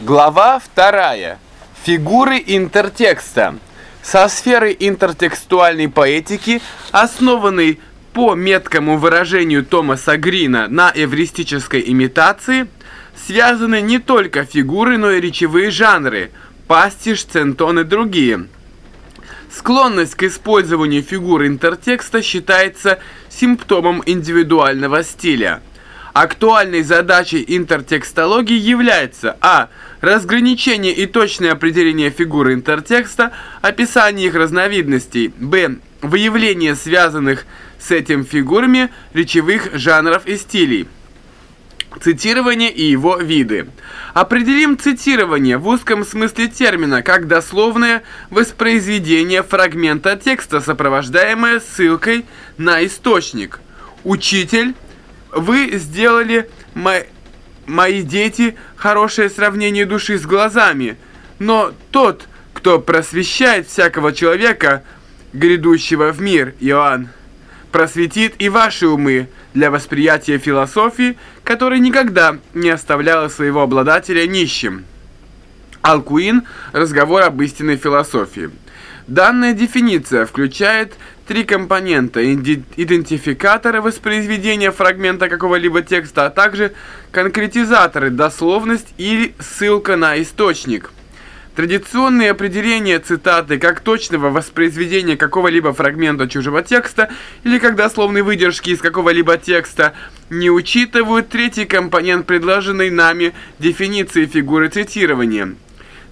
Глава 2. Фигуры интертекста. Со сферы интертекстуальной поэтики, основанной по меткому выражению Томаса Грина на эвристической имитации, связаны не только фигуры, но и речевые жанры, пастиш, центон и другие. Склонность к использованию фигур интертекста считается симптомом индивидуального стиля – Актуальной задачей интертекстологии является а. Разграничение и точное определение фигуры интертекста, описание их разновидностей, б. Выявление связанных с этим фигурами речевых жанров и стилей. Цитирование и его виды. Определим цитирование в узком смысле термина как дословное воспроизведение фрагмента текста, сопровождаемое ссылкой на источник. Учитель вы сделали, мои, мои дети, хорошее сравнение души с глазами. Но тот, кто просвещает всякого человека, грядущего в мир, Иоанн, просветит и ваши умы для восприятия философии, которая никогда не оставляла своего обладателя нищим. Алкуин – разговор об истинной философии. Данная дефиниция включает три компонента – идентификаторы воспроизведения фрагмента какого-либо текста, а также конкретизаторы – дословность или ссылка на источник. Традиционные определения цитаты как точного воспроизведения какого-либо фрагмента чужого текста или как дословной выдержки из какого-либо текста не учитывают третий компонент предложенной нами дефиниции фигуры цитирования.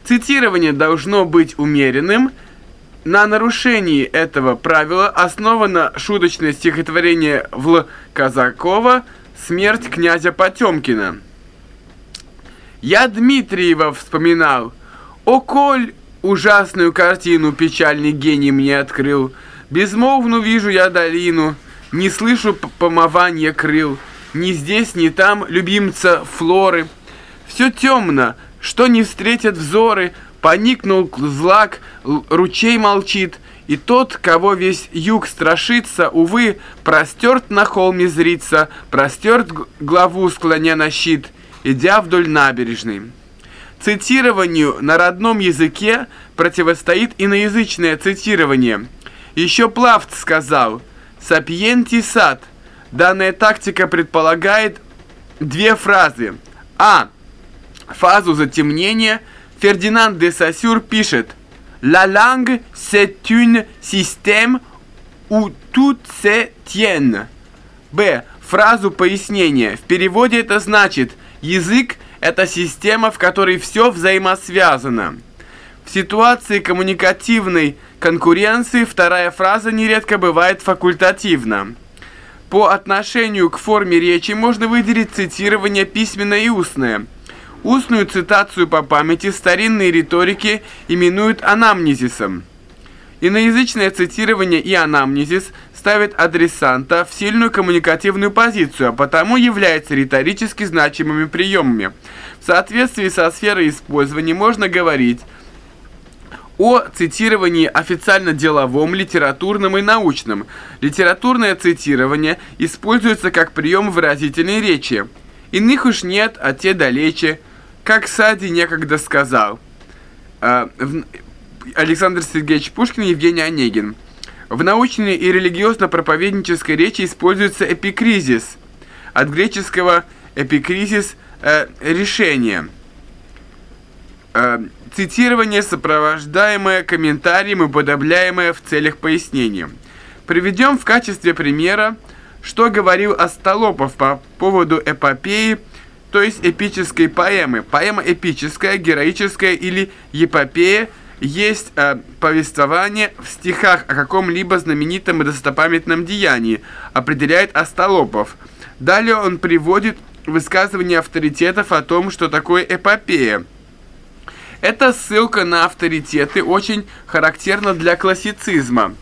Цитирование должно быть умеренным – на нарушении этого правила основано шуточное стихотворение в Казакова «Смерть князя Потемкина». Я Дмитриева вспоминал. О, коль ужасную картину печальный гений мне открыл. Безмолвну вижу я долину, не слышу помывания крыл. Ни здесь, ни там любимца Флоры. Все темно, что не встретят взоры, Поникнул злак, ручей молчит, и тот, кого весь юг страшится, увы, простерт на холме зрится, простерт главу склоня на щит, идя вдоль набережной. Цитированию на родном языке противостоит иноязычное цитирование. Еще Плафт сказал «Сапиенти сад». Данная тактика предполагает две фразы. А. Фазу затемнения – Фердинанд де Сассюр пишет «La langue, c'est un système où tout se tient». Б. Фразу пояснения. В переводе это значит «язык – это система, в которой все взаимосвязано». В ситуации коммуникативной конкуренции вторая фраза нередко бывает факультативна. По отношению к форме речи можно выделить цитирование письменное и устное – Устную цитацию по памяти старинные риторики именуют анамнезисом. Иноязычное цитирование и анамнезис ставят адресанта в сильную коммуникативную позицию, а потому являются риторически значимыми приемами. В соответствии со сферой использования можно говорить о цитировании официально деловом, литературном и научном. Литературное цитирование используется как прием выразительной речи. Иных уж нет, а те далече – как Сади некогда сказал, э, Александр Сергеевич Пушкин и Евгений Онегин, в научной и религиозно-проповеднической речи используется эпикризис, от греческого эпикризис э, – решение. Э, цитирование, сопровождаемое комментарием и подобляемое в целях пояснения. Приведем в качестве примера, что говорил Остолопов по поводу эпопеи – то есть эпической поэмы. Поэма эпическая, героическая или епопея есть э, повествование в стихах о каком-либо знаменитом и достопамятном деянии, определяет Остолопов. Далее он приводит высказывания авторитетов о том, что такое эпопея. Эта ссылка на авторитеты очень характерна для классицизма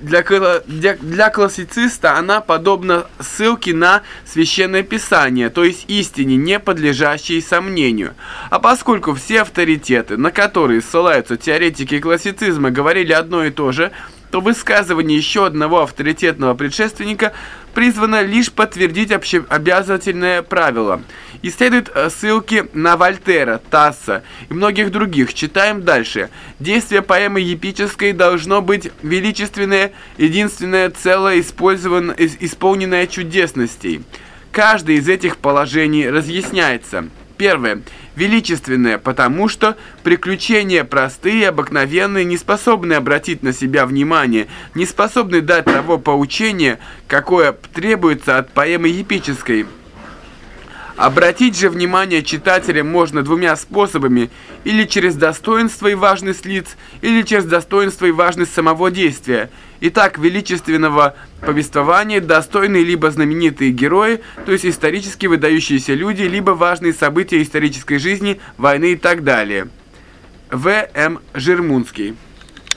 для, для, для классициста она подобна ссылке на Священное Писание, то есть истине, не подлежащей сомнению. А поскольку все авторитеты, на которые ссылаются теоретики классицизма, говорили одно и то же, то высказывание еще одного авторитетного предшественника призвано лишь подтвердить обязательное правило. И следуют э, ссылки на Вольтера, Тасса и многих других. Читаем дальше. Действие поэмы епической должно быть величественное, единственное целое, исполненное чудесностей. Каждое из этих положений разъясняется. Первое. Величественное, потому что приключения простые, обыкновенные, не способны обратить на себя внимание, не способны дать того поучения, какое требуется от поэмы эпической. Обратить же внимание читателя можно двумя способами, или через достоинство и важность лиц, или через достоинство и важность самого действия. Итак, величественного повествования достойны либо знаменитые герои, то есть исторически выдающиеся люди, либо важные события исторической жизни, войны и так далее. В. М. Жермунский